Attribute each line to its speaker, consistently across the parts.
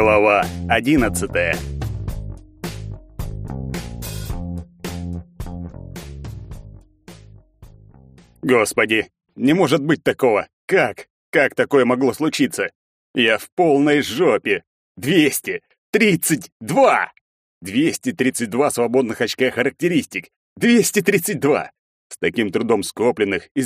Speaker 1: Глава одиннадцатая. Господи, не может быть такого! Как? Как такое могло случиться? Я в полной жопе! Двести! Тридцать два! Двести тридцать два свободных очка характеристик! Двести тридцать два! С таким трудом скопленных и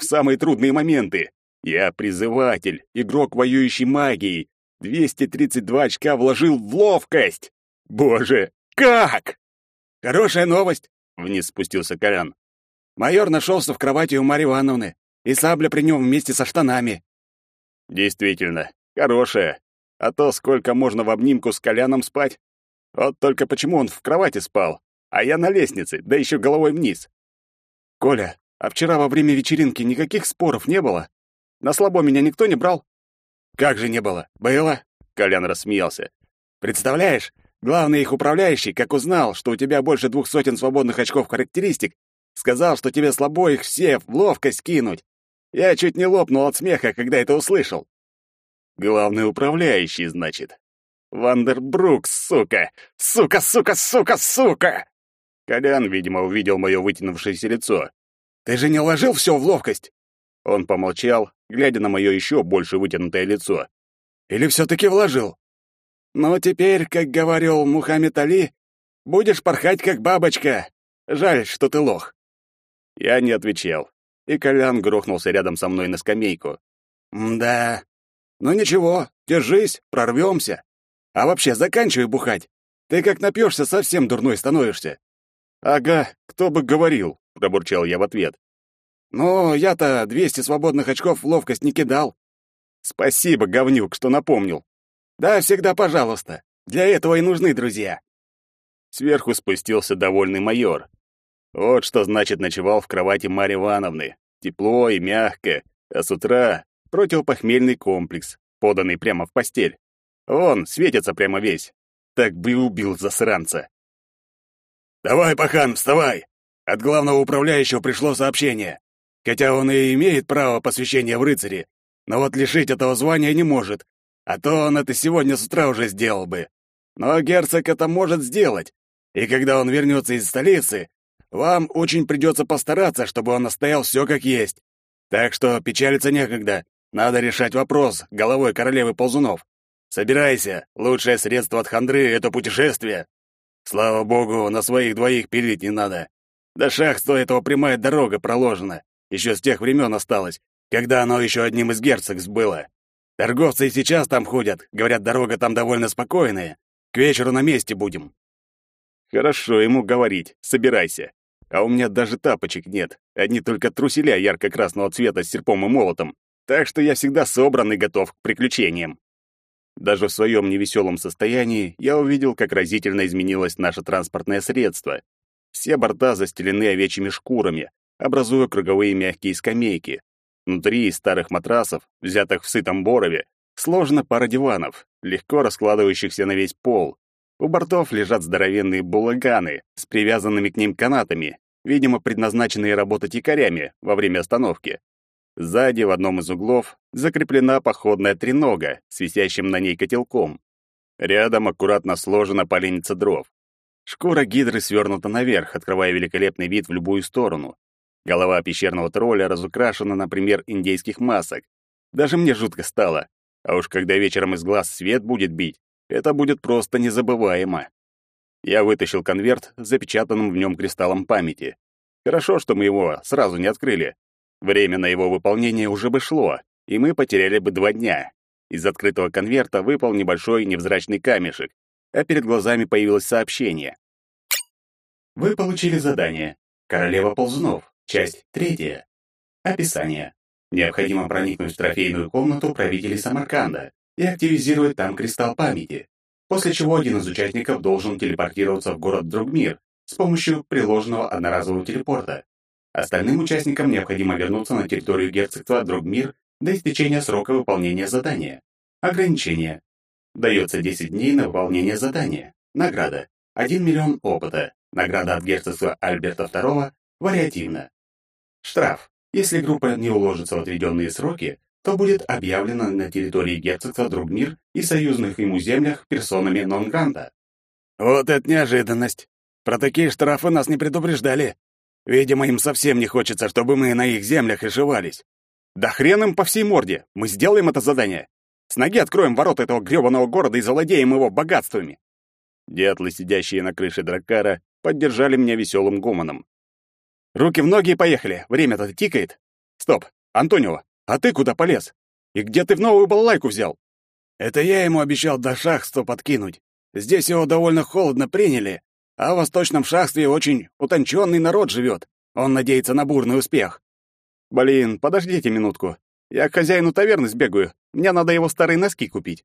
Speaker 1: в самые трудные моменты! Я призыватель, игрок воюющей магией. 232 очка вложил в ловкость. Боже, как? Хорошая новость, вниз спустился Колян. Майор нашелся в кровати у Марьи Ивановны, и сабля при нем вместе со штанами. Действительно, хорошая. А то сколько можно в обнимку с Коляном спать? Вот только почему он в кровати спал, а я на лестнице, да еще головой вниз. Коля, а вчера во время вечеринки никаких споров не было? На слабо меня никто не брал? Как же не было? Было? Колян рассмеялся. Представляешь, главный их управляющий, как узнал, что у тебя больше двух сотен свободных очков характеристик, сказал, что тебе слабо их все в ловкость кинуть. Я чуть не лопнул от смеха, когда это услышал. Главный управляющий, значит. Вандербрук, сука! Сука, сука, сука, сука! Колян, видимо, увидел мое вытянувшееся лицо. Ты же не уложил все в ловкость? Он помолчал, глядя на мое еще больше вытянутое лицо. «Или все-таки вложил?» «Ну, теперь, как говорил Мухаммед Али, будешь порхать, как бабочка. Жаль, что ты лох». Я не отвечал, и Колян грохнулся рядом со мной на скамейку. «Да. Ну ничего, держись, прорвемся. А вообще, заканчивай бухать. Ты как напьешься, совсем дурной становишься». «Ага, кто бы говорил», — пробурчал я в ответ. Но я-то 200 свободных очков в ловкость не кидал. Спасибо, говнюк, что напомнил. Да, всегда пожалуйста. Для этого и нужны друзья. Сверху спустился довольный майор. Вот что значит ночевал в кровати Марьи Ивановны. Тепло и мягко, а с утра противопохмельный комплекс, поданный прямо в постель. Он светится прямо весь. Так бы и убил засранца. «Давай, пахан, вставай! От главного управляющего пришло сообщение. Хотя он и имеет право посвящения в рыцари, но вот лишить этого звания не может, а то он это сегодня с утра уже сделал бы. Но герцог это может сделать, и когда он вернется из столицы, вам очень придется постараться, чтобы он оставил все как есть. Так что печалиться некогда, надо решать вопрос головой королевы ползунов. Собирайся, лучшее средство от хандры — это путешествие. Слава богу, на своих двоих пилить не надо. До шахты этого прямая дорога проложена. Еще с тех времен осталось, когда оно еще одним из герцогств было. Торговцы и сейчас там ходят, говорят, дорога там довольно спокойная. К вечеру на месте будем. Хорошо ему говорить, собирайся. А у меня даже тапочек нет, одни только труселя ярко-красного цвета с серпом и молотом. Так что я всегда собран и готов к приключениям. Даже в своем невеселом состоянии я увидел, как разительно изменилось наше транспортное средство. Все борта застелены овечьими шкурами, образуя круговые мягкие скамейки. Внутри из старых матрасов, взятых в сытом борове, сложена пара диванов, легко раскладывающихся на весь пол. У бортов лежат здоровенные булаганы с привязанными к ним канатами, видимо, предназначенные работать якорями во время остановки. Сзади, в одном из углов, закреплена походная тренога с висящим на ней котелком. Рядом аккуратно сложена поленница дров. Шкура гидры свернута наверх, открывая великолепный вид в любую сторону. Голова пещерного тролля разукрашена, например, индейских масок. Даже мне жутко стало. А уж когда вечером из глаз свет будет бить, это будет просто незабываемо. Я вытащил конверт с запечатанным в нем кристаллом памяти. Хорошо, что мы его сразу не открыли. Время на его выполнение уже бы шло, и мы потеряли бы два дня. Из открытого конверта выпал небольшой невзрачный камешек, а перед глазами появилось сообщение. Вы получили задание «Королева ползунов». Часть третья. Описание. Необходимо проникнуть в трофейную комнату правителей Самарканда и активизировать там кристалл памяти, после чего один из участников должен телепортироваться в город Другмир с помощью приложенного одноразового телепорта. Остальным участникам необходимо вернуться на территорию герцогства Другмир до истечения срока выполнения задания. Ограничение. Дается 10 дней на выполнение задания. Награда. 1 миллион опыта. Награда от герцогства Альберта II вариативно. Штраф. Если группа не уложится в отведенные сроки,
Speaker 2: то будет объявлено на территории герцогства Другмир и союзных ему землях персонами нон-гранта.
Speaker 1: Вот это неожиданность. Про такие штрафы нас не предупреждали. Видимо, им совсем не хочется, чтобы мы на их землях ошивались. Да хрен им по всей морде. Мы сделаем это задание. С ноги откроем ворота этого грёбаного города и завладеем его богатствами. Дятлы, сидящие на крыше дракара, поддержали меня веселым гомоном. Руки в ноги и поехали. Время-то тикает. Стоп, Антонио, а ты куда полез? И где ты в новую балалайку взял? Это я ему обещал до шахства подкинуть. Здесь его довольно холодно приняли, а в восточном шахстве очень утонченный народ живет. Он надеется на бурный успех. Блин, подождите минутку. Я к хозяину таверны сбегаю. Мне надо его старые носки купить.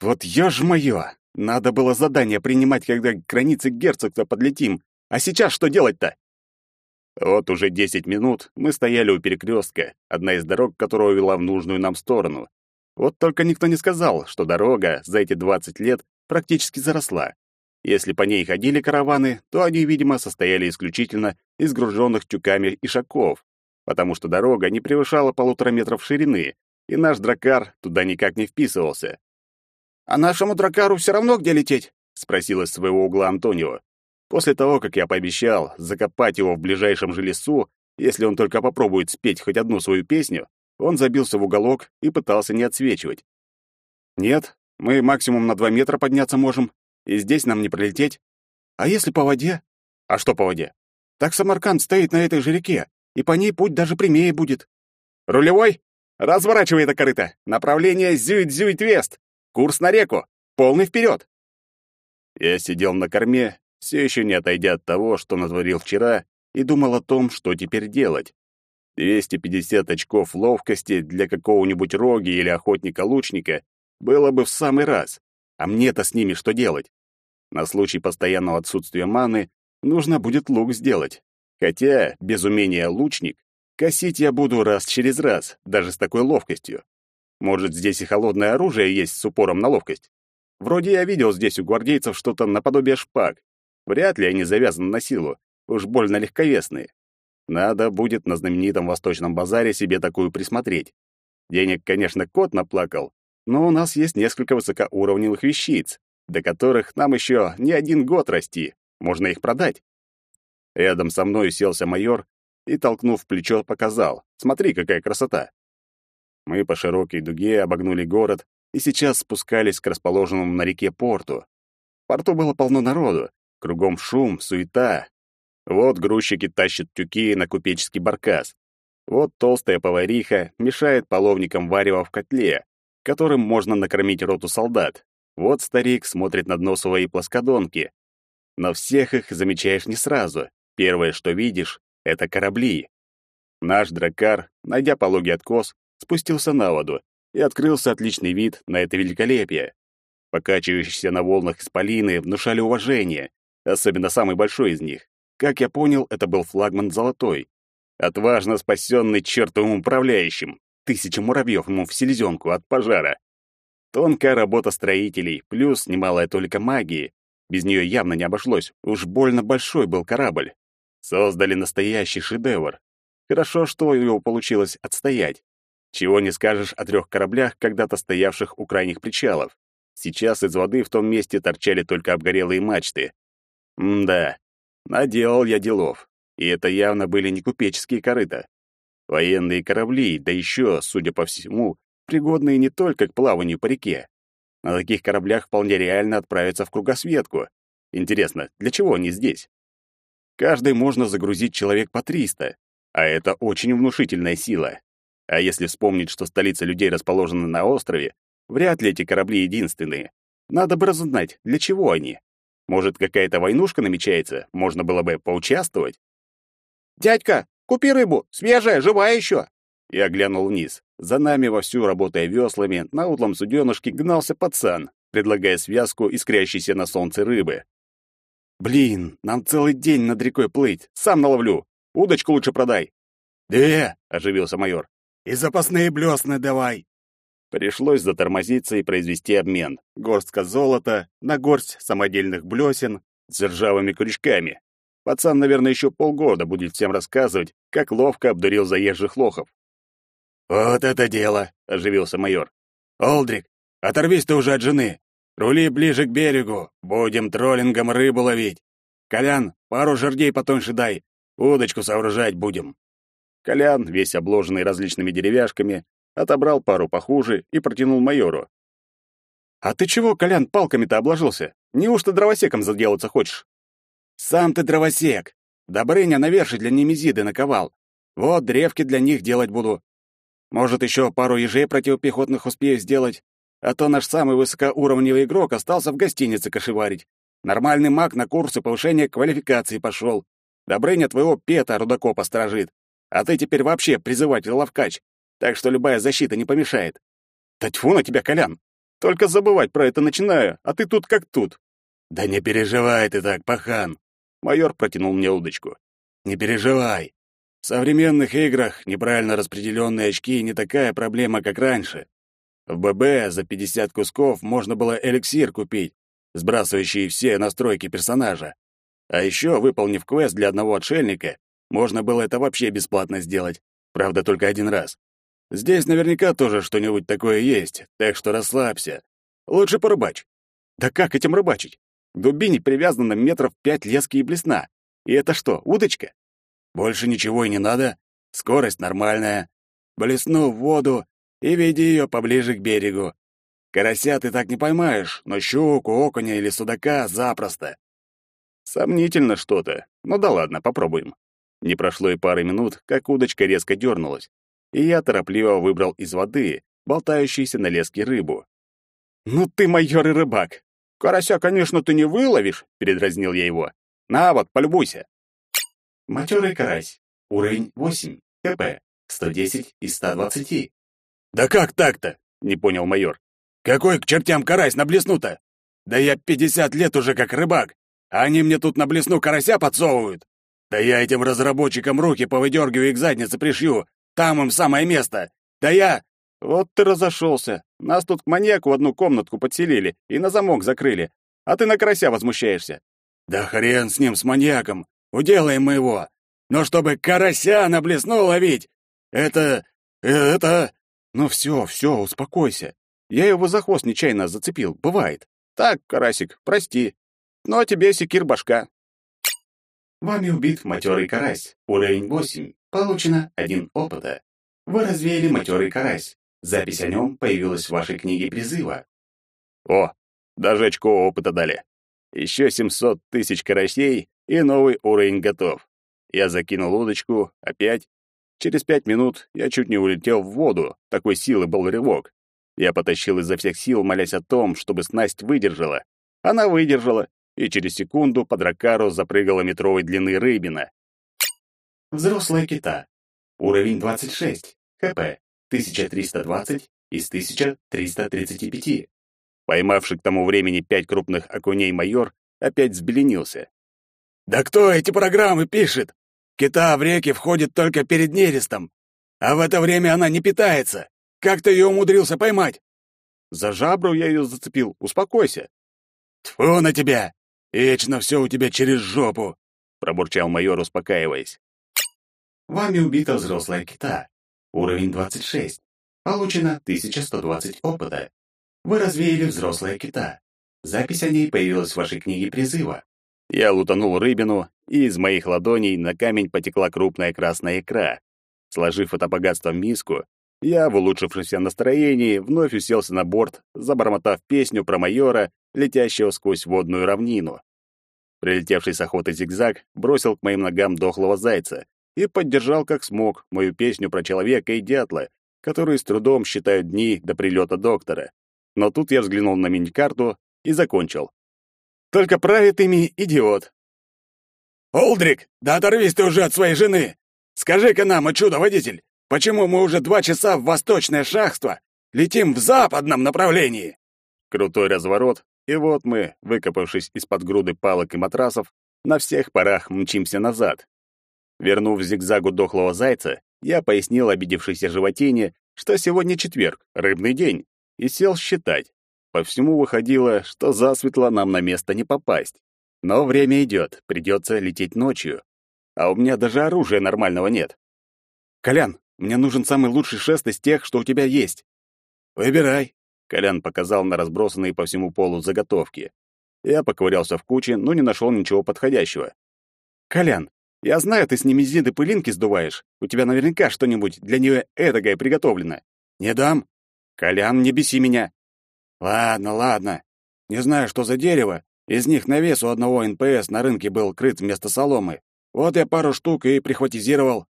Speaker 1: Вот ё моё! Надо было задание принимать, когда к границе герцогства подлетим. А сейчас что делать-то? Вот уже десять минут мы стояли у перекрестка, одна из дорог которого вела в нужную нам сторону. Вот только никто не сказал, что дорога за эти двадцать лет практически заросла. Если по ней ходили караваны, то они, видимо, состояли исключительно из груженных тюками ишаков, потому что дорога не превышала полутора метров ширины, и наш дракар туда никак не вписывался. «А нашему дракару все равно где лететь?» — спросил из своего угла Антонио. После того, как я пообещал закопать его в ближайшем же лесу, если он только попробует спеть хоть одну свою песню, он забился в уголок и пытался не отсвечивать. «Нет, мы максимум на два метра подняться можем, и здесь нам не пролететь. А если по воде?» «А что по воде?» «Так Самарканд стоит на этой же реке, и по ней путь даже прямее будет». «Рулевой? Разворачивай это корыто! Направление Зюит-Зюит-Вест! Курс на реку! Полный вперед!» Я сидел на корме все еще не отойдя от того, что натворил вчера, и думал о том, что теперь делать. 250 очков ловкости для какого-нибудь роги или охотника-лучника было бы в самый раз. А мне-то с ними что делать? На случай постоянного отсутствия маны нужно будет лук сделать. Хотя, без умения лучник, косить я буду раз через раз, даже с такой ловкостью. Может, здесь и холодное оружие есть с упором на ловкость? Вроде я видел здесь у гвардейцев что-то наподобие шпаг, Вряд ли они завязаны на силу, уж больно легковесные. Надо будет на знаменитом восточном базаре себе такую присмотреть. Денег, конечно, кот наплакал, но у нас есть несколько высокоуровневых вещиц, до которых нам еще не один год расти, можно их продать. Рядом со мной селся майор и, толкнув плечо, показал. Смотри, какая красота. Мы по широкой дуге обогнули город и сейчас спускались к расположенному на реке порту. В порту было полно народу, Кругом шум, суета. Вот грузчики тащат тюки на купеческий баркас. Вот толстая повариха мешает половникам варево в котле, которым можно накормить роту солдат. Вот старик смотрит на дно своей плоскодонки. Но всех их замечаешь не сразу. Первое, что видишь, — это корабли. Наш дракар, найдя пологий откос, спустился на воду, и открылся отличный вид на это великолепие. Покачивающиеся на волнах исполины внушали уважение, особенно самый большой из них. Как я понял, это был флагман «Золотой». Отважно спасенный чертовым управляющим. Тысяча муравьев ему в селезенку от пожара. Тонкая работа строителей, плюс немалая только магии. Без нее явно не обошлось, уж больно большой был корабль. Создали настоящий шедевр. Хорошо, что его получилось отстоять. Чего не скажешь о трех кораблях, когда-то стоявших у крайних причалов. Сейчас из воды в том месте торчали только обгорелые мачты. М-да, наделал я делов. И это явно были не купеческие корыта. Военные корабли, да еще, судя по всему, пригодные не только к плаванию по реке. На таких кораблях вполне реально отправиться в кругосветку. Интересно, для чего они здесь? Каждый можно загрузить человек по 300, а это очень внушительная сила. А если вспомнить, что столица людей расположена на острове, вряд ли эти корабли единственные. Надо бы разузнать, для чего они. Может, какая-то войнушка намечается? Можно было бы поучаствовать? «Дядька, купи рыбу! Свежая, живая еще!» Я глянул вниз. За нами, вовсю работая веслами, на утлом суденышке гнался пацан, предлагая связку искрящейся на солнце рыбы. «Блин, нам целый день над рекой плыть, сам наловлю. Удочку лучше продай». «Две!» — оживился майор. «И запасные блесны давай!» Пришлось затормозиться и произвести обмен. Горстка золота на горсть самодельных блесен с ржавыми крючками. Пацан, наверное, еще полгода будет всем рассказывать, как ловко обдурил заезжих лохов. «Вот это дело!» — оживился майор. «Олдрик, оторвись ты уже от жены. Рули ближе к берегу. Будем троллингом рыбу ловить. Колян, пару жердей потоньше дай. Удочку сооружать будем». Колян, весь обложенный различными деревяшками, отобрал пару похуже и протянул майору. «А ты чего, Колян, палками-то обложился? Неужто дровосеком заделаться хочешь?» «Сам ты дровосек. Добрыня наверши для немезиды наковал. Вот древки для них делать буду. Может, еще пару ежей противопехотных успею сделать, а то наш самый высокоуровневый игрок остался в гостинице кошеварить. Нормальный маг на курсы повышения квалификации пошел. Добрыня твоего пета рудокопа сторожит. А ты теперь вообще призыватель-ловкач, так что любая защита не помешает. Да тьфу на тебя, Колян! Только забывать про это начинаю, а ты тут как тут. Да не переживай ты так, пахан. Майор протянул мне удочку. Не переживай. В современных играх неправильно распределенные очки не такая проблема, как раньше. В ББ за 50 кусков можно было эликсир купить, сбрасывающий все настройки персонажа. А еще, выполнив квест для одного отшельника, можно было это вообще бесплатно сделать. Правда, только один раз. Здесь наверняка тоже что-нибудь такое есть, так что расслабься. Лучше порыбачь. Да как этим рыбачить? К дубине привязано метров пять лески и блесна. И это что, удочка? Больше ничего и не надо. Скорость нормальная. Блесну в воду и веди ее поближе к берегу. Карася ты так не поймаешь, но щуку, окуня или судака запросто. Сомнительно что-то. Ну да ладно, попробуем. Не прошло и пары минут, как удочка резко дернулась и я торопливо выбрал из воды болтающуюся на леске рыбу. «Ну ты майор и рыбак! Карася, конечно, ты не выловишь!» — передразнил я его. «На вот, полюбуйся!»
Speaker 2: Матерый карась. Уровень 8. КП. 110 из 120.
Speaker 1: «Да как так-то?» — не понял майор. «Какой к чертям карась на блесну-то? Да я 50 лет уже как рыбак, а они мне тут на блесну карася подсовывают. Да я этим разработчикам руки повыдергиваю и к заднице пришью, там им самое место. Да я... Вот ты разошелся. Нас тут к маньяку в одну комнатку подселили и на замок закрыли. А ты на карася возмущаешься. Да хрен с ним, с маньяком. Уделаем мы его. Но чтобы карася на блесну ловить, это... это... Ну все, все, успокойся. Я его за хвост нечаянно зацепил, бывает. Так, карасик, прости. Ну а тебе секир башка.
Speaker 2: Вами убит матерый карась. Уровень 8. Получено один опыта. Вы развеяли матерый карась. Запись о нем появилась в вашей книге призыва.
Speaker 1: О, даже очко опыта дали. Еще 700 тысяч карасей, и новый уровень готов. Я закинул удочку, опять. Через пять минут я чуть не улетел в воду, такой силы был рывок. Я потащил изо всех сил, молясь о том, чтобы снасть выдержала. Она выдержала, и через секунду под ракару запрыгала метровой длины рыбина.
Speaker 2: Взрослая кита. Уровень 26. ХП 1320 из 1335.
Speaker 1: Поймавший к тому времени пять крупных окуней майор опять взбеленился. «Да кто эти программы пишет? Кита в реке входит только перед нерестом, а в это время она не питается. Как ты ее умудрился поймать?» «За жабру я ее зацепил, успокойся». «Тьфу на тебя! Вечно все у тебя через жопу!» — пробурчал майор, успокаиваясь.
Speaker 2: Вами убита взрослая кита. Уровень 26. Получено 1120 опыта. Вы развеяли взрослая кита. Запись о ней появилась в вашей книге призыва.
Speaker 1: Я лутанул рыбину, и из моих ладоней на камень потекла крупная красная икра. Сложив это богатство в миску, я, в улучшившемся настроении, вновь уселся на борт, забормотав песню про майора, летящего сквозь водную равнину. Прилетевший с охоты зигзаг бросил к моим ногам дохлого зайца, и поддержал как смог мою песню про человека и дятла, которые с трудом считают дни до прилета доктора. Но тут я взглянул на мини-карту и закончил. Только правит ими идиот. «Олдрик, да оторвись ты уже от своей жены! Скажи-ка нам, чудо-водитель, почему мы уже два часа в восточное шахство летим в западном направлении?» Крутой разворот, и вот мы, выкопавшись из-под груды палок и матрасов, на всех парах мчимся назад, Вернув зигзагу дохлого зайца, я пояснил обидевшейся животине, что сегодня четверг, рыбный день, и сел считать. По всему выходило, что засветло нам на место не попасть. Но время идет, придется лететь ночью. А у меня даже оружия нормального нет. «Колян, Мне нужен самый лучший шест из тех, что у тебя есть.
Speaker 2: Выбирай.
Speaker 1: Колян показал на разбросанные по всему полу заготовки. Я поковырялся в куче, но не нашел ничего подходящего. Колян, я знаю, ты с немезиды пылинки сдуваешь. У тебя наверняка что-нибудь для нее эдакое приготовлено.
Speaker 2: Не дам.
Speaker 1: Колян, не беси меня.
Speaker 2: Ладно, ладно. Не знаю, что за дерево. Из них навес у одного НПС на рынке был крыт вместо соломы. Вот я пару штук и прихватизировал.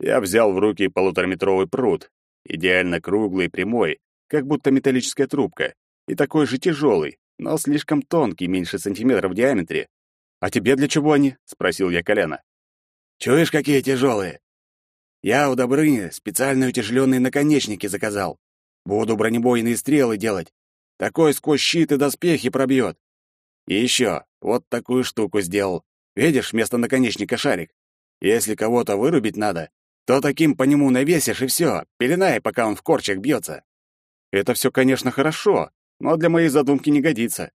Speaker 1: Я взял в руки полутораметровый прут, идеально круглый прямой, как будто металлическая трубка, и такой же тяжелый, но слишком тонкий, меньше сантиметра в диаметре. «А тебе для чего они?» — спросил я Коляна.
Speaker 2: «Чуешь, какие тяжелые? Я у Добрыни специально утяжеленные наконечники заказал. Буду бронебойные стрелы делать. Такой сквозь щит и доспехи пробьет. И еще, вот такую штуку сделал. Видишь, вместо наконечника шарик. Если кого-то вырубить надо, то таким по нему навесишь, и все, пеленай, пока он в корчах бьется.
Speaker 1: Это все, конечно, хорошо, но для моей задумки не годится.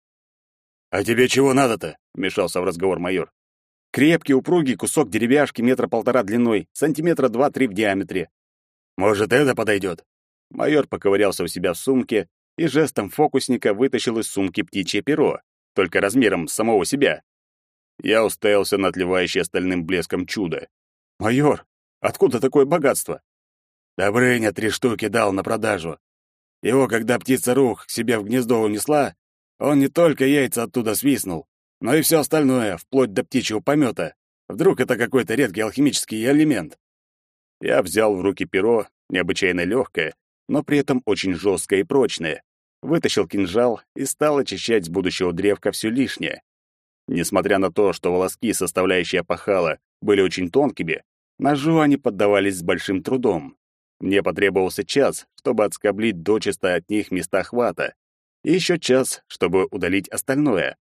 Speaker 2: «А тебе чего надо-то?» — вмешался в разговор майор.
Speaker 1: «Крепкий, упругий кусок деревяшки метра полтора длиной, сантиметра два-три в диаметре».
Speaker 2: «Может, это подойдет?»
Speaker 1: Майор поковырялся у себя в сумке и жестом фокусника вытащил из сумки птичье перо, только размером с самого себя. Я уставился на отливающее стальным блеском чудо. «Майор, откуда такое богатство?»
Speaker 2: «Добрыня три штуки дал на продажу. Его, когда птица рух к себе в гнездо унесла, он не только яйца оттуда свистнул, но и все остальное, вплоть до птичьего помета. Вдруг это какой-то редкий алхимический элемент?»
Speaker 1: Я взял в руки перо, необычайно легкое, но при этом очень жесткое и прочное, вытащил кинжал и стал очищать с будущего древка все лишнее. Несмотря на то, что волоски, составляющие опахала, были очень тонкими, ножу они поддавались с большим трудом. Мне потребовался час, чтобы отскоблить дочисто от них места хвата, и еще час, чтобы удалить остальное.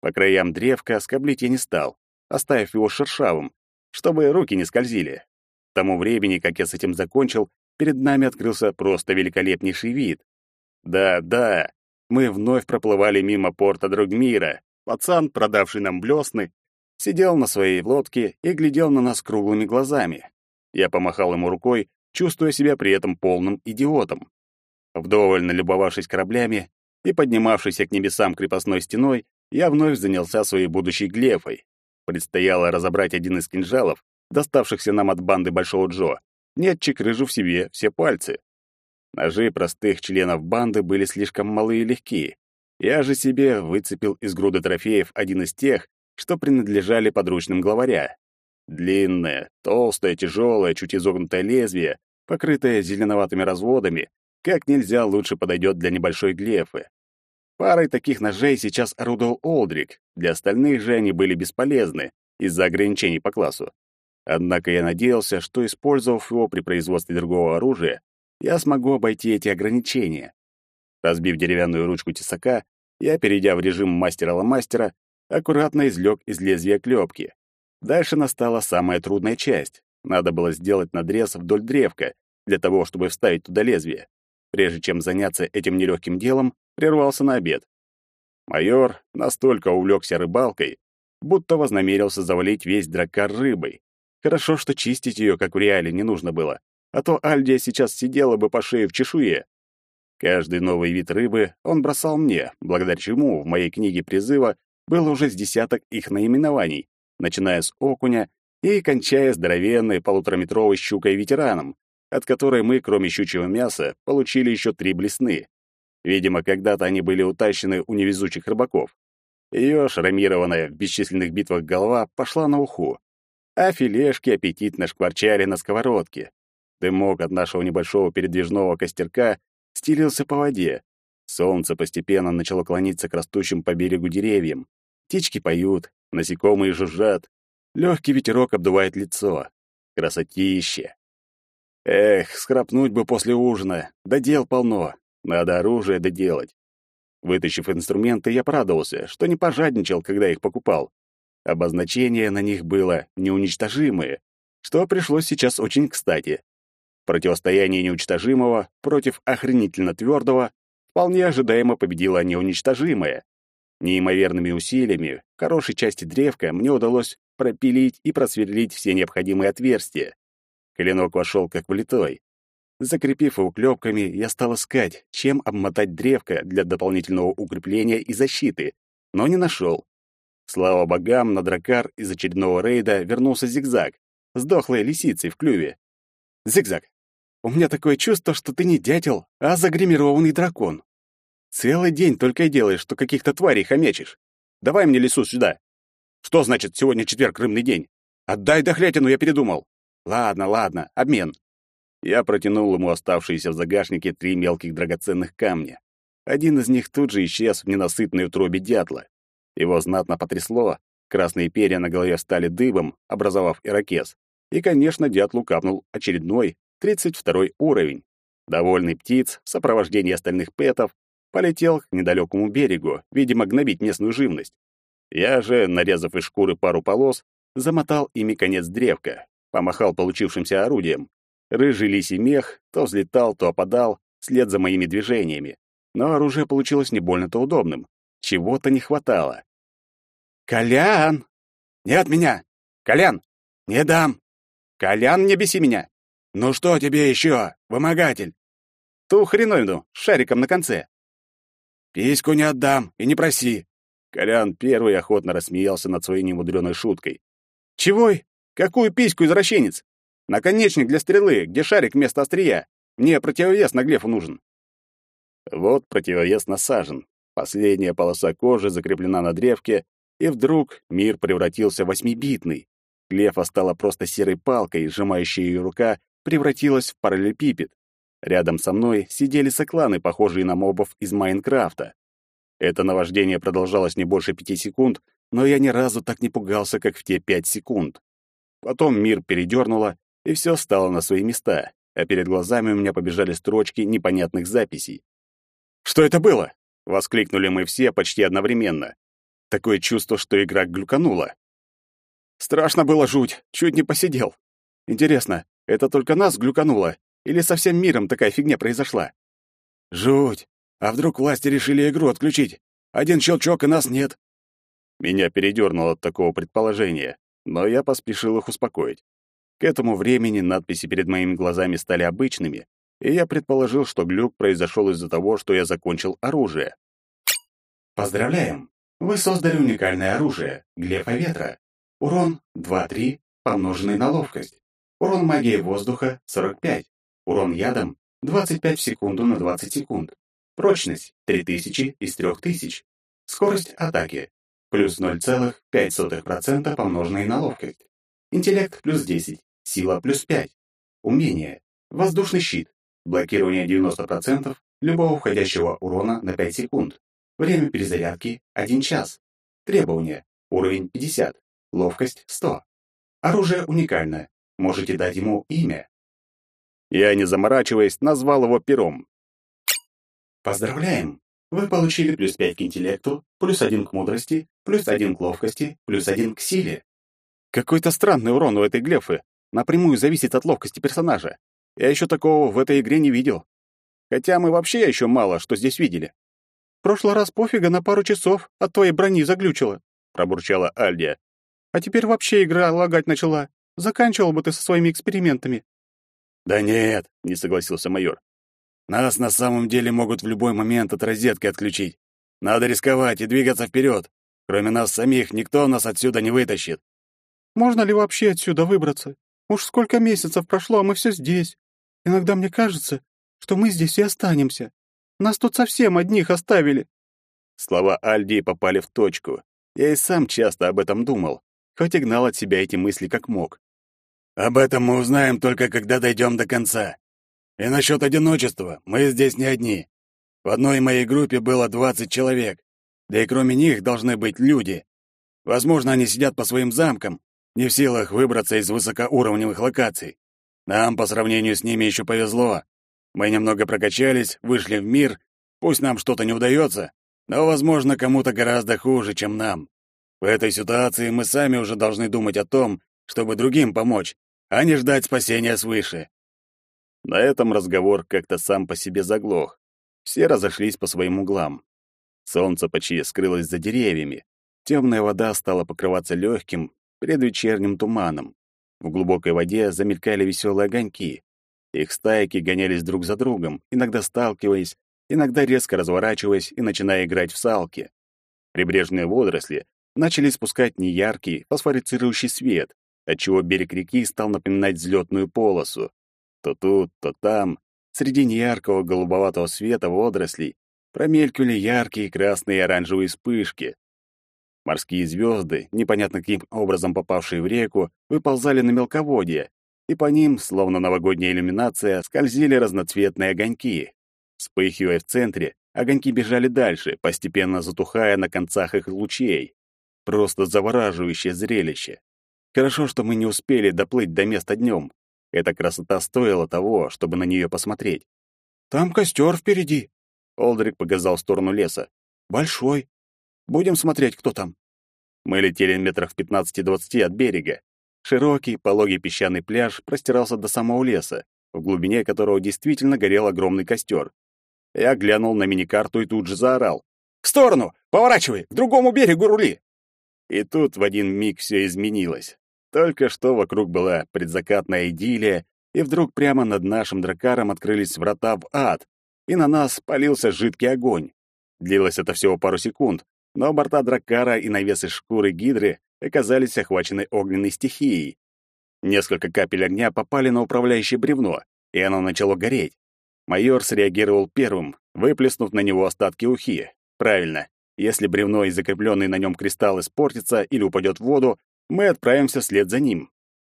Speaker 1: По краям древка скоблить я не стал, оставив его шершавым, чтобы руки не скользили. К тому времени, как я с этим закончил, перед нами открылся просто великолепнейший вид. Да, да, мы вновь проплывали мимо порта Другмира, Пацан, продавший нам блесны, сидел на своей лодке и глядел на нас круглыми глазами. Я помахал ему рукой, чувствуя себя при этом полным идиотом. Вдоволь налюбовавшись кораблями и поднимавшейся к небесам крепостной стеной, я вновь занялся своей будущей глефой. Предстояло разобрать один из кинжалов, доставшихся нам от банды Большого Джо, не отчекрыжу в себе все пальцы. Ножи простых членов банды были слишком малы и легкие, я же себе выцепил из груды трофеев один из тех, что принадлежали подручным главаря. Длинное, толстое, тяжелое, чуть изогнутое лезвие, покрытое зеленоватыми разводами, как нельзя лучше подойдет для небольшой глефы. Парой таких ножей сейчас орудовал Олдрик, для остальных же они были бесполезны из-за ограничений по классу. Однако я надеялся, что, использовав его при производстве другого оружия, я смогу обойти эти ограничения. Разбив деревянную ручку тесака, я, перейдя в режим мастера-ломастера, аккуратно извлек из лезвия клепки. Дальше настала самая трудная часть. Надо было сделать надрез вдоль древка, для того, чтобы вставить туда лезвие. Прежде чем заняться этим нелегким делом, прервался на обед. Майор настолько увлекся рыбалкой, будто вознамерился завалить весь дракар рыбой. Хорошо, что чистить ее, как в реале, не нужно было, а то Альдия сейчас сидела бы по шее в чешуе. Каждый новый вид рыбы он бросал мне, благодаря чему в моей книге призыва было уже с десяток их наименований, начиная с окуня и кончая здоровенной полутораметровой щукой-ветераном, от которой мы, кроме щучьего мяса, получили еще три блесны. Видимо, когда-то они были утащены у невезучих рыбаков. Ее шрамированная в бесчисленных битвах голова пошла на уху, а филешки аппетитно шкварчали на сковородке. Дымок от нашего небольшого передвижного костерка стелился по воде. Солнце постепенно начало клониться к растущим по берегу деревьям. Птички поют, насекомые жужжат. Легкий ветерок обдувает лицо. Красотище. Эх, схрапнуть бы после ужина. Да дел полно. Надо оружие доделать. Вытащив инструменты, я порадовался, что не пожадничал, когда их покупал. Обозначение на них было неуничтожимое, что пришлось сейчас очень кстати противостоянии неуничтожимого против охренительно твердого вполне ожидаемо победила неуничтожимое. Неимоверными усилиями в хорошей части древка мне удалось пропилить и просверлить все необходимые отверстия. Клинок вошел как влитой. Закрепив его клепками, я стал искать, чем обмотать древко для дополнительного укрепления и защиты, но не нашел. Слава богам, на дракар из очередного рейда вернулся зигзаг, с дохлой лисицей в клюве. «Зигзаг, у меня такое чувство, что ты не дятел, а загримированный дракон. Целый день только и делаешь, что каких-то тварей хомячишь. Давай мне лису сюда. Что значит сегодня четверг, рымный день? Отдай дохлятину, я передумал. Ладно, ладно, обмен. Я протянул ему оставшиеся в загашнике три мелких драгоценных камня. Один из них тут же исчез в ненасытной утробе дятла. Его знатно потрясло, красные перья на голове стали дыбом, образовав ирокез. И, конечно, дятлу капнул очередной, 32 уровень. Довольный птиц в сопровождении остальных пэтов полетел к недалекому берегу, видимо, гнобить местную живность. Я же, нарезав из шкуры пару полос, замотал ими конец древка, помахал получившимся орудием. Рыжий лисий мех то взлетал, то опадал, вслед за моими движениями. Но оружие получилось не больно-то удобным. Чего-то не хватало. «Колян! Нет меня! Колян! Не дам! Колян, не беси меня! Ну что тебе еще, вымогатель?» «Ту хреновину с шариком на конце!» «Письку не отдам и не проси!» Колян первый охотно рассмеялся над своей немудреной шуткой. «Чего? Какую письку, извращенец? Наконечник для стрелы, где шарик вместо острия. Мне противовес на глефу нужен». Вот противовес насажен. Последняя полоса кожи закреплена на древке, и вдруг мир превратился в восьмибитный. Глефа стала просто серой палкой, сжимающая ее рука превратилась в параллелепипед. Рядом со мной сидели сокланы, похожие на мобов из Майнкрафта. Это наваждение продолжалось не больше пяти секунд, но я ни разу так не пугался, как в те пять секунд. Потом мир передернуло, и все стало на свои места, а перед глазами у меня побежали строчки непонятных записей. «Что это было?» — воскликнули мы все почти одновременно. Такое чувство, что игра глюканула. Страшно было жуть, чуть не посидел. Интересно, это только нас глюкануло, или со всем миром такая фигня произошла? Жуть! А вдруг власти решили игру отключить? Один щелчок, и нас нет. Меня передернуло от такого предположения, но я поспешил их успокоить. К этому времени надписи перед моими глазами стали обычными, и я предположил, что глюк произошел из-за того, что я закончил оружие.
Speaker 2: Поздравляем! Вы создали уникальное оружие — Глефа Ветра. Урон 2-3, помноженный на ловкость. Урон магии воздуха — 45. Урон ядом — 25 в секунду на 20 секунд. Прочность — 3000 из 3000. Скорость атаки — плюс 0,5% помноженный на ловкость. Интеллект — плюс 10. Сила — плюс 5. Умение. Воздушный щит. Блокирование 90% любого входящего урона на 5 секунд. Время перезарядки — 1 час. Требования. Уровень 50. Ловкость — 100. Оружие уникальное. Можете дать ему имя.
Speaker 1: Я, не заморачиваясь, назвал его пером.
Speaker 2: Поздравляем! Вы получили плюс 5 к интеллекту, плюс 1 к мудрости, плюс 1 к ловкости, плюс 1 к силе.
Speaker 1: Какой-то странный урон у этой глефы. Напрямую зависит от ловкости персонажа. Я еще такого в этой игре не видел. Хотя мы вообще еще мало что здесь видели. «В прошлый раз пофига на пару часов от твоей брони заглючила», — пробурчала Альдия. «А теперь вообще игра лагать начала. Заканчивал бы ты со своими экспериментами».
Speaker 3: «Да нет», — не согласился майор. «Нас на самом деле могут в любой момент от розетки отключить. Надо рисковать и двигаться вперед. Кроме нас самих, никто нас отсюда не вытащит».
Speaker 4: «Можно ли вообще отсюда выбраться? Уж сколько месяцев прошло, а мы все здесь. Иногда мне кажется, что мы здесь и останемся. Нас тут совсем одних оставили».
Speaker 1: Слова Альди попали в точку. Я и сам часто об этом думал, хоть и гнал от себя эти мысли как мог.
Speaker 3: Об этом мы узнаем только когда дойдем до конца. И насчет одиночества, мы здесь не одни. В одной моей группе было 20 человек, да и кроме них должны быть люди. Возможно, они сидят по своим замкам, не в силах выбраться из высокоуровневых локаций. Нам по сравнению с ними еще повезло. Мы немного прокачались, вышли в мир, пусть нам что-то не удается, но, возможно, кому-то гораздо хуже, чем нам. В этой ситуации мы сами уже должны думать о том, чтобы другим помочь, а не ждать спасения свыше.
Speaker 1: На этом разговор как-то сам по себе заглох. Все разошлись по своим углам. Солнце почти скрылось за деревьями. Темная вода стала покрываться легким, предвечерним туманом.
Speaker 2: В глубокой воде замелькали веселые огоньки. Их стайки гонялись друг за другом, иногда сталкиваясь, иногда резко разворачиваясь и начиная играть в салки. Прибрежные водоросли начали спускать неяркий фосфорицирующий свет, отчего берег реки стал напоминать взлетную полосу. То тут, то там, среди неяркого голубоватого света водорослей, промелькивали яркие красные и оранжевые вспышки. Морские звезды, непонятно каким образом попавшие в реку, выползали на мелководье, и по ним, словно новогодняя иллюминация, скользили разноцветные огоньки. Вспыхивая в центре, огоньки бежали дальше, постепенно затухая на концах их лучей. Просто завораживающее зрелище. Хорошо, что мы не успели доплыть до места днем. Эта красота стоила того, чтобы на нее посмотреть.
Speaker 4: «Там костер впереди», —
Speaker 2: Олдрик показал в сторону леса.
Speaker 4: «Большой. Будем смотреть, кто там».
Speaker 2: Мы летели метрах в 15-20 от берега. Широкий, пологий песчаный пляж простирался до самого леса, в глубине которого действительно горел огромный костер. Я глянул на миникарту и тут же заорал. «В сторону! Поворачивай! К другому берегу рули!» И тут в один миг все изменилось. Только что вокруг была предзакатная идиллия, и вдруг прямо над нашим дракаром открылись врата в ад, и на нас полился жидкий огонь. Длилось это всего пару секунд, но борта дракара и навесы шкуры гидры оказались охвачены огненной стихией. Несколько капель огня попали на управляющее бревно, и оно начало гореть. Майор среагировал первым, выплеснув на него остатки ухи. Правильно, если бревно и закрепленный на нем кристалл испортится или упадет в воду, мы отправимся вслед за ним.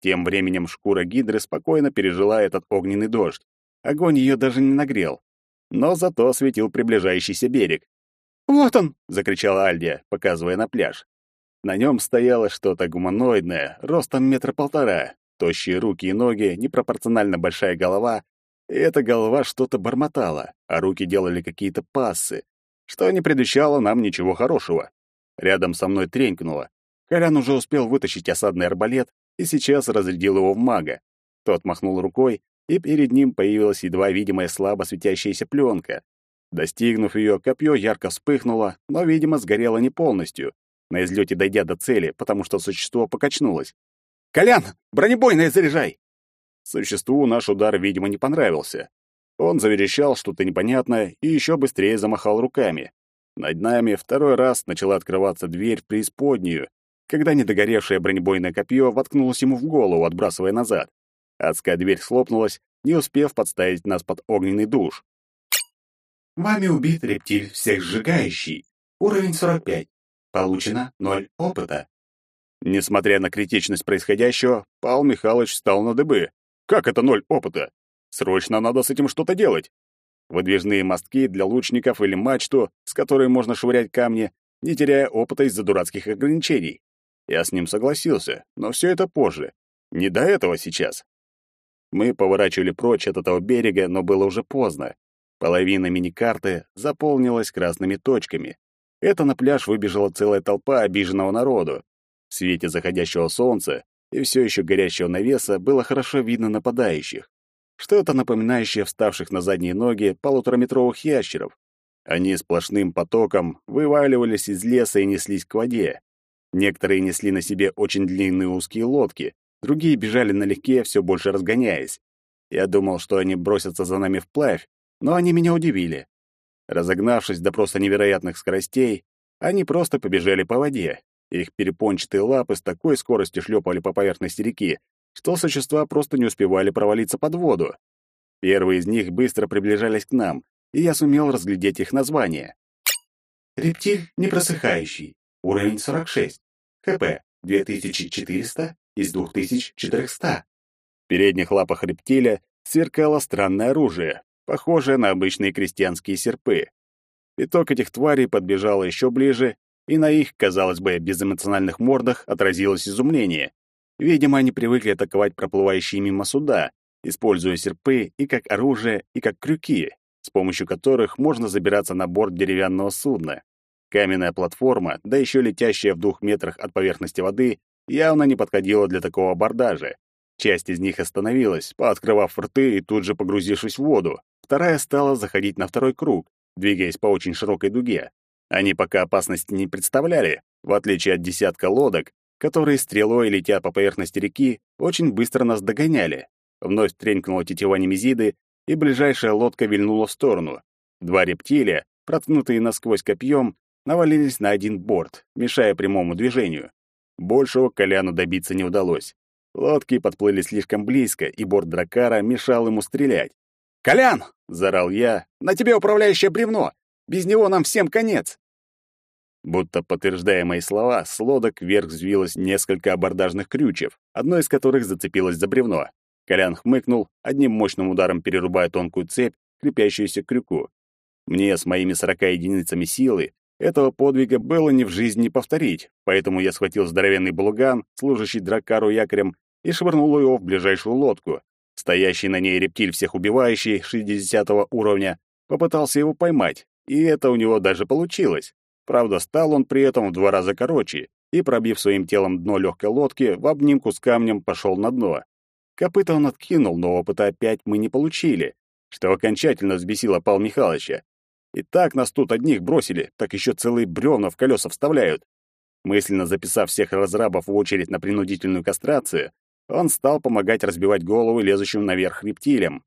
Speaker 2: Тем временем шкура гидры спокойно пережила этот огненный дождь. Огонь ее даже не нагрел. Но зато осветил приближающийся берег.
Speaker 4: «Вот он!»
Speaker 2: — закричала Альдия, показывая на пляж. На нем стояло что-то гуманоидное, ростом метра полтора, тощие руки и ноги, непропорционально большая голова, и эта голова что-то бормотала, а руки делали какие-то пассы, что не предвещало нам ничего хорошего. Рядом со мной тренькнуло. Колян уже успел вытащить осадный арбалет и сейчас разрядил его в мага. Тот махнул рукой, и перед ним появилась едва видимая слабо светящаяся пленка. Достигнув ее, копье ярко вспыхнуло, но, видимо, сгорело не полностью, на излете дойдя до цели, потому что существо покачнулось. «Колян, бронебойное заряжай!» Существу наш удар, видимо, не понравился. Он заверещал что-то непонятное и еще быстрее замахал руками. Над нами второй раз начала открываться дверь в преисподнюю, когда недогоревшее бронебойное копье воткнулось ему в голову, отбрасывая назад. Адская дверь слопнулась, не успев подставить нас под огненный душ. Вами убит рептиль всех сжигающий. Уровень 45. Получено 0 опыта. Несмотря на критичность происходящего, Павел Михайлович встал на дыбы. Как это ноль опыта? Срочно надо с этим что-то делать. Выдвижные мостки для лучников или мачту, с которой можно швырять камни, не теряя опыта из-за дурацких ограничений. Я с ним согласился, но все это позже. Не до этого сейчас. Мы поворачивали прочь от этого берега, но было уже поздно. Половина мини-карты заполнилась красными точками. Это на пляж выбежала целая толпа обиженного народу. В свете заходящего солнца и все еще горящего навеса было хорошо видно нападающих. Что-то напоминающее вставших на задние ноги полутораметровых ящеров. Они сплошным потоком вываливались из леса и неслись к воде. Некоторые несли на себе очень длинные узкие лодки, другие бежали налегке, все больше разгоняясь. Я думал, что они бросятся за нами вплавь, но они меня удивили. Разогнавшись до просто невероятных скоростей, они просто побежали по воде. Их перепончатые лапы с такой скоростью шлепали по поверхности реки, что существа просто не успевали провалиться под воду. Первые из них быстро приближались к нам, и я сумел разглядеть их название.
Speaker 5: Рептиль непросыхающий. Уровень 46. ХП 2400 из 2400.
Speaker 2: В передних лапах рептиля сверкало странное оружие, похожее на обычные крестьянские серпы. Пяток этих тварей подбежало еще ближе, и на их, казалось бы, безэмоциональных мордах отразилось изумление. Видимо, они привыкли атаковать проплывающие мимо суда, используя серпы и как оружие, и как крюки, с помощью которых можно забираться на борт деревянного судна. Каменная платформа, да еще летящая в двух метрах от поверхности воды, явно не подходила для такого абордажа. Часть из них остановилась, пооткрывав рты и тут же погрузившись в воду. Вторая стала заходить на второй круг, двигаясь по очень широкой дуге. Они пока опасности не представляли. В отличие от десятка лодок,
Speaker 1: которые стрелой, летя по поверхности реки, очень быстро нас догоняли. Вновь тренькнула тетива немезиды, и ближайшая лодка вильнула в сторону. Два рептилия, проткнутые насквозь копьем, навалились на один борт, мешая прямому движению. Большего Коляну добиться не удалось. Лодки подплыли слишком близко, и борт дракара мешал ему стрелять. «Колян!» — заорал я. «На тебе управляющее бревно! Без него нам всем конец!» Будто подтверждая мои слова, с лодок вверх взвилось несколько абордажных крючев, одно из которых зацепилось за бревно. Колян хмыкнул, одним мощным ударом перерубая тонкую цепь, крепящуюся к крюку. Мне с моими сорока единицами силы этого подвига было ни в жизни не повторить, поэтому я схватил здоровенный булган, служащий дракару якорем, и швырнул его в ближайшую лодку. Стоящий на ней рептиль всех убивающий, 60 уровня, попытался его поймать, и это у него даже получилось. Правда, стал он при этом в два раза короче, и, пробив своим телом дно легкой лодки, в обнимку с камнем пошел на дно. Копыта он откинул, но опыта опять мы не получили, что окончательно взбесило Павла Михайловича. И так нас тут одних бросили, так еще целые бревна в колеса вставляют. Мысленно записав всех разрабов в очередь на принудительную кастрацию, он стал помогать разбивать головы лезущим наверх рептилиям.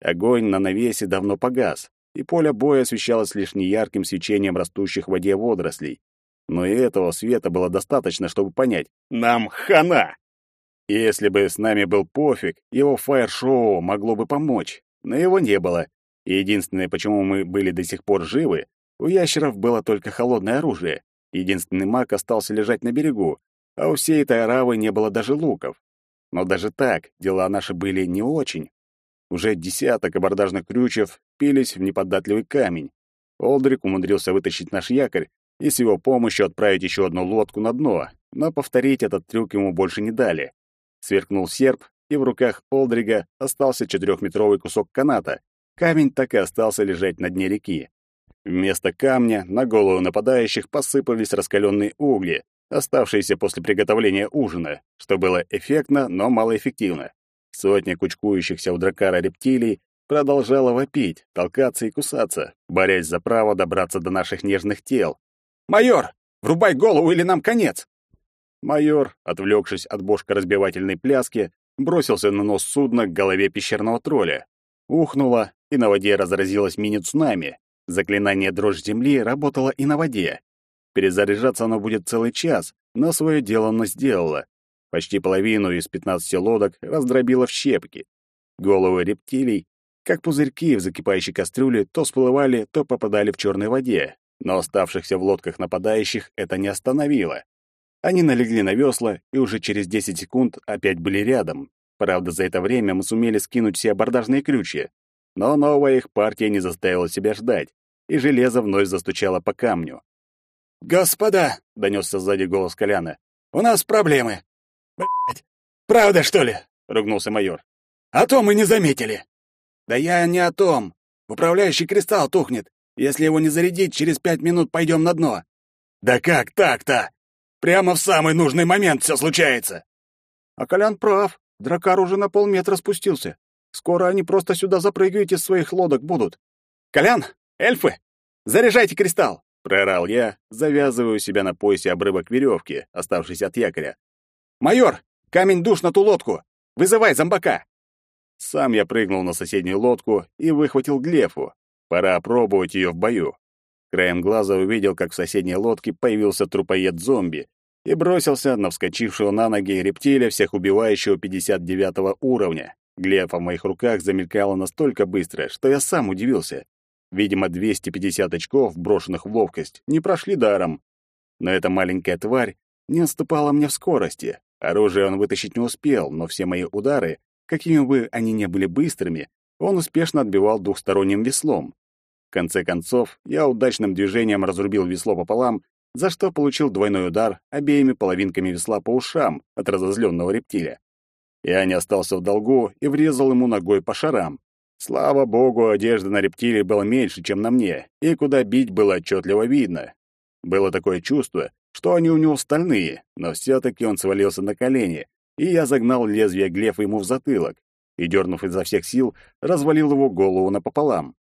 Speaker 1: Огонь на навесе давно погас, и поле боя освещалось лишь неярким свечением растущих в воде водорослей. Но и этого света было достаточно, чтобы понять — нам хана! Если бы с нами был пофиг, его фаер-шоу могло бы помочь, но его не было. И единственное, почему мы были до сих пор живы, у ящеров было только холодное оружие. Единственный маг остался лежать на берегу, а у всей этой аравы не было даже луков. Но даже так дела наши были не очень. Уже десяток абордажных крючев пились в неподатливый камень. Олдрик умудрился вытащить наш якорь и с его помощью отправить еще одну лодку на дно, но повторить этот трюк ему больше не дали. Сверкнул серп, и в руках Олдрига остался четырехметровый кусок каната. Камень так и остался лежать на дне реки. Вместо камня на голову нападающих посыпались раскаленные угли, оставшиеся после приготовления ужина, что было эффектно, но малоэффективно. Сотня кучкующихся у дракара рептилий продолжала вопить, толкаться и кусаться, борясь за право добраться до наших нежных тел. «Майор, врубай голову или нам конец!» Майор, отвлекшись от бошко-разбивательной пляски, бросился на нос судна к голове пещерного тролля. Ухнуло, и на воде разразилось мини-цунами. Заклинание «Дрожь земли» работало и на воде. Перезаряжаться оно будет целый час, но свое дело оно сделало. Почти половину из 15 лодок раздробило в щепки. Головы рептилий, как пузырьки в закипающей кастрюле, то всплывали, то попадали в черной воде. Но оставшихся в лодках нападающих это не остановило. Они налегли на весла и уже через 10 секунд опять были рядом. Правда, за это время мы сумели скинуть все абордажные крючья. Но новая их партия не заставила себя ждать, и железо вновь застучало по камню. «Господа!» — донесся сзади голос Коляна. «У нас проблемы!» «Блядь! Правда, что ли?» — ругнулся майор. «А то мы не заметили!» «Да я не о том! Управляющий кристалл тухнет! Если его не зарядить, через пять минут пойдем на дно!» «Да как так-то? Прямо в самый нужный момент все случается!»
Speaker 4: А Колян прав. Дракар уже на полметра спустился. Скоро они просто сюда запрыгивать из своих лодок будут.
Speaker 1: «Колян! Эльфы! Заряжайте кристалл!» — проорал я, завязывая у себя на поясе обрывок веревки, оставшийся от якоря. «Майор! Камень душ на ту лодку! Вызывай зомбака!» Сам я прыгнул на соседнюю лодку и выхватил глефу. Пора опробовать ее в бою. Краем глаза увидел, как в соседней лодке появился трупоед-зомби и бросился на вскочившего на ноги рептиля всех убивающего 59 уровня. Глефа в моих руках замелькала настолько быстро, что я сам удивился. Видимо, 250 очков, брошенных в ловкость, не прошли даром. Но эта маленькая тварь не отступала мне в скорости. Оружие он вытащить не успел, но все мои удары, какими бы они ни были быстрыми, он успешно отбивал двухсторонним веслом. В конце концов, я удачным движением разрубил весло пополам, за что получил двойной удар обеими половинками весла по ушам от разозленного рептиля. Я не остался в долгу и врезал ему ногой по шарам. Слава богу, одежда на рептилии была меньше, чем на мне, и куда бить было отчетливо видно. Было такое чувство, что они у него стальные, но все-таки он свалился на колени, и я загнал лезвие глефа ему в затылок и, дернув изо всех сил, развалил его голову напополам.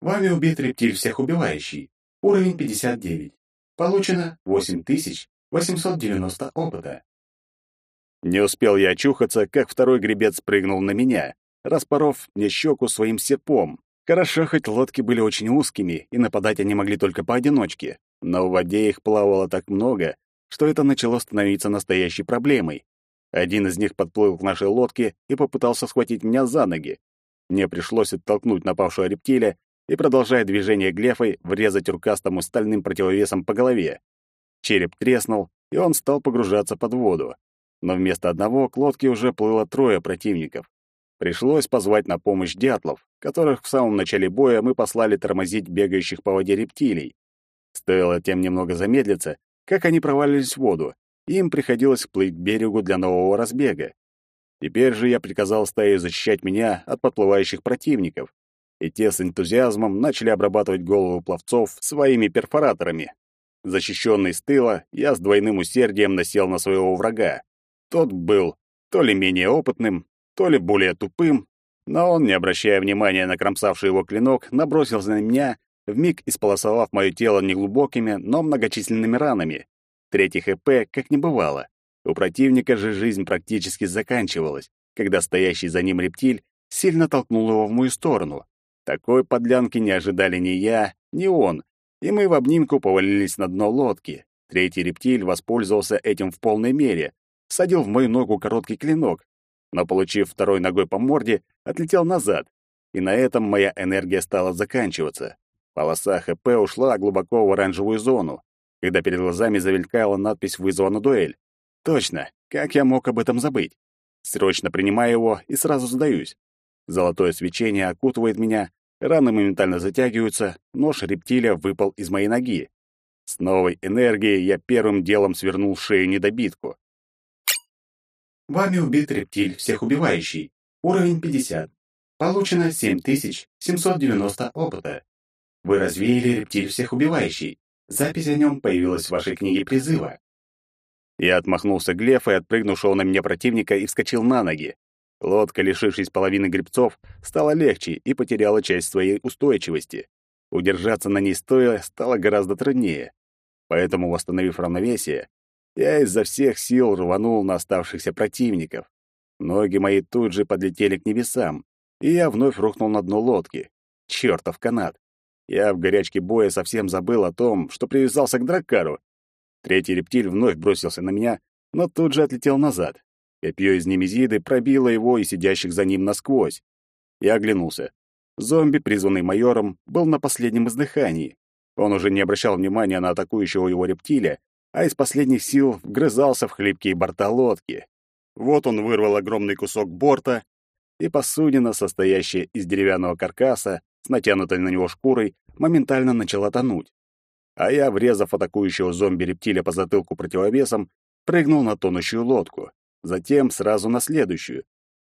Speaker 2: Вами убит рептиль всех убивающий. Уровень 59. Получено 8000 890 опыта.
Speaker 1: Не успел я очухаться, как второй гребец прыгнул на меня, распоров мне щеку своим серпом. Хорошо, хоть лодки были очень узкими, и нападать они могли только поодиночке. Но в воде их плавало так много, что это начало становиться настоящей проблемой. Один из них подплыл к нашей лодке и попытался схватить меня за ноги. Мне пришлось оттолкнуть напавшего рептиля и, продолжая движение глефой, врезать рукастому стальным противовесом по голове. Череп треснул, и он стал погружаться под воду. Но вместо одного к лодке уже плыло трое противников. Пришлось позвать на помощь дятлов, которых в самом начале боя мы послали тормозить бегающих по воде рептилий. Стоило тем немного замедлиться, как они провалились в воду, им приходилось плыть к берегу для нового разбега. Теперь же я приказал стае защищать меня от подплывающих противников, и те с энтузиазмом начали обрабатывать голову пловцов своими перфораторами. Защищенный с тыла, я с двойным усердием насел на своего врага. Тот был то ли менее опытным, то ли более тупым, но он, не обращая внимания на кромсавший его клинок, набросился на меня, вмиг исполосовав мое тело неглубокими, но многочисленными ранами. Третий ХП как не бывало. У противника же жизнь практически заканчивалась, когда стоящий за ним рептиль сильно толкнул его в мою сторону. Такой подлянки не ожидали ни я, ни он, и мы в обнимку повалились на дно лодки. Третий рептиль воспользовался этим в полной мере, всадил в мою ногу короткий клинок, но, получив второй ногой по морде, отлетел назад, и на этом моя энергия стала заканчиваться. Полоса ХП ушла глубоко в оранжевую зону, когда перед глазами завелькала надпись «Вызвана дуэль». Точно, как я мог об этом забыть? Срочно принимаю его и сразу сдаюсь. Золотое свечение окутывает меня, раны моментально затягиваются, нож рептилия выпал из моей ноги. С новой энергией я первым делом свернул шею недобитку.
Speaker 2: Вами убит рептиль всех убивающий. Уровень 50. Получено 7790 опыта. Вы развеяли рептиль всех убивающий. Запись о нем появилась в вашей книге призыва.
Speaker 1: Я отмахнулся глефой от прыгнувшего на меня противника и вскочил на ноги. Лодка, лишившись половины гребцов, стала легче и потеряла часть своей устойчивости. Удержаться на ней стоя стало гораздо труднее. Поэтому, восстановив равновесие, я изо всех сил рванул на оставшихся противников. Ноги мои тут же подлетели к небесам, и я вновь рухнул на дно лодки. Чёртов канат! Я в горячке боя совсем забыл о том, что привязался к драккару. Третий рептиль вновь бросился на меня, но тут же отлетел назад. Копье из немезиды пробило его и сидящих за ним насквозь. Я оглянулся. Зомби, призванный майором, был на последнем издыхании. Он уже не обращал внимания на атакующего его рептиля, а из последних сил вгрызался в хлипкие борта лодки. Вот он вырвал огромный кусок борта, и посудина, состоящая из деревянного каркаса, с натянутой на него шкурой, моментально начала тонуть. А я, врезав атакующего зомби-рептиля по затылку противовесом, прыгнул на тонущую лодку, затем сразу на следующую.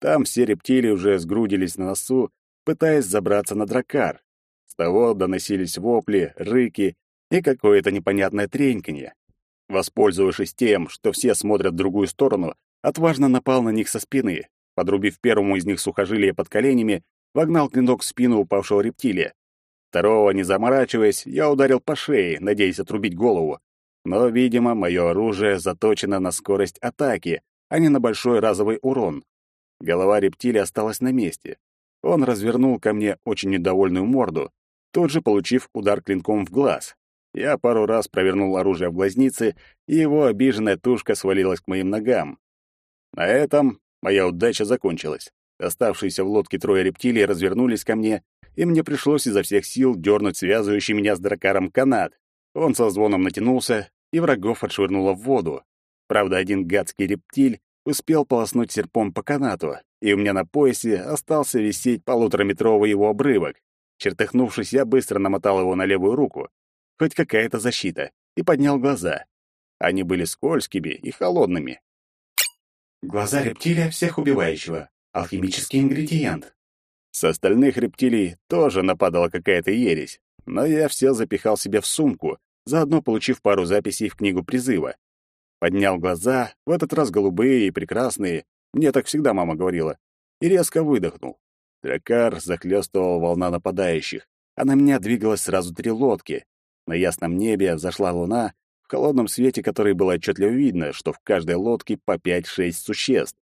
Speaker 1: Там все рептилии уже сгрудились на носу, пытаясь забраться на дракар. С того доносились вопли, рыки и какое-то непонятное треньканье. Воспользовавшись тем, что все смотрят в другую сторону, отважно напал на них со спины, подрубив первому из них сухожилие под коленями, вогнал клинок в спину упавшего рептилия. Второго, не заморачиваясь, я ударил по шее, надеясь отрубить голову. Но, видимо, мое оружие заточено на скорость атаки, а не на большой разовый урон. Голова рептилия осталась на месте. Он развернул ко мне очень недовольную морду, тут же получив удар клинком в глаз. Я пару раз провернул оружие в глазнице, и его обиженная тушка свалилась к моим ногам. На этом моя удача закончилась. Оставшиеся в лодке трое рептилий развернулись ко мне, и мне пришлось изо всех сил дернуть связывающий меня с дракаром канат. Он со звоном натянулся, и врагов отшвырнуло в воду. Правда, один гадский рептиль успел полоснуть серпом по канату, и у меня на поясе остался висеть полутораметровый его обрывок. Чертыхнувшись, я быстро намотал его на левую руку хоть какая-то защита, и поднял глаза. Они были скользкими и холодными.
Speaker 2: Глаза рептилия всех убивающего. Алхимический ингредиент.
Speaker 1: С остальных рептилий тоже нападала какая-то ересь, но я все запихал себе в сумку, заодно получив пару записей в книгу призыва. Поднял глаза, в этот раз голубые и прекрасные, мне так всегда мама говорила, и резко выдохнул. Дракар захлестывал волна нападающих, а на меня двигалось сразу три лодки, на ясном небе взошла луна, в холодном свете которой было отчетливо видно, что в каждой лодке по пять-шесть существ.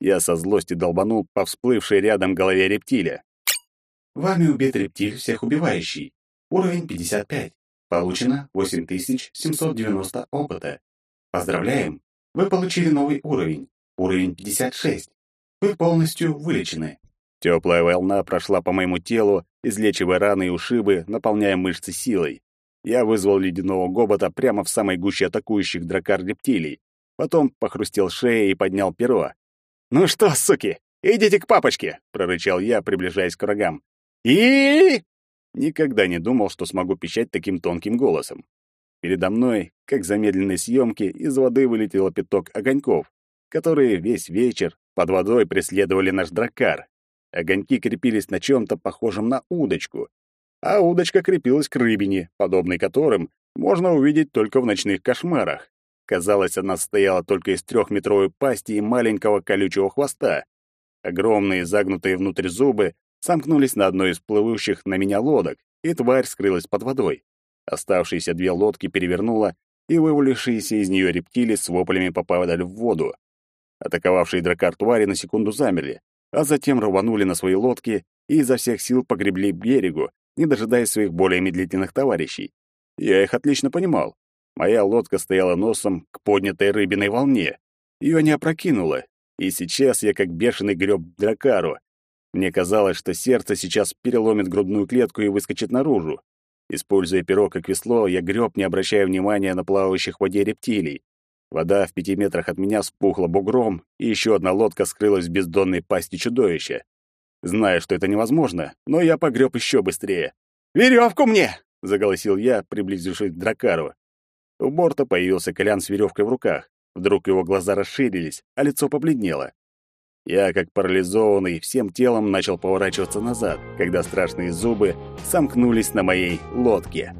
Speaker 1: Я со злости долбанул по всплывшей рядом голове рептиля.
Speaker 2: Вами убит рептиль всех убивающий. Уровень 55. Получено 8790 опыта. Поздравляем! Вы получили новый уровень. Уровень 56. Вы полностью вылечены.
Speaker 1: Теплая волна прошла по моему телу, излечивая раны и ушибы, наполняя мышцы силой. Я вызвал ледяного гобота прямо в самой гуще атакующих дракар-рептилий. Потом похрустел шеей и поднял перо. «Ну что, суки, идите к папочке!» — прорычал я, приближаясь к врагам. и Никогда не думал, что смогу пищать таким тонким голосом. Передо мной, как замедленной съемки, из воды вылетело пяток огоньков, которые весь вечер под водой преследовали наш дракар. Огоньки крепились на чем-то похожем на удочку, а удочка крепилась к рыбине, подобной которым можно увидеть только в ночных кошмарах. Казалось, она стояла только из трехметровой пасти и маленького колючего хвоста. Огромные загнутые внутрь зубы сомкнулись на одной из плывущих на меня лодок, и тварь скрылась под водой. Оставшиеся две лодки перевернула, и вывалившиеся из нее рептилии с воплями попадали в воду. Атаковавшие дракар твари на секунду замерли, а затем рванули на свои лодки и изо всех сил погребли к берегу, не дожидаясь своих более медлительных товарищей. Я их отлично понимал. Моя лодка стояла носом к поднятой рыбиной волне. Ее не опрокинуло, и сейчас я как бешеный греб дракару. Мне казалось, что сердце сейчас переломит грудную клетку и выскочит наружу. Используя перо как весло, я греб, не обращая внимания на плавающих в воде рептилий. Вода в пяти метрах от меня спухла бугром, и еще одна лодка скрылась в бездонной пасти чудовища. Знаю, что это невозможно, но я погреб еще быстрее. «Веревку мне!» — заголосил я, приблизившись к дракару. У борта появился Колян с веревкой в руках. Вдруг его глаза расширились, а лицо побледнело. Я, как парализованный, всем телом начал поворачиваться назад, когда страшные зубы сомкнулись на моей лодке.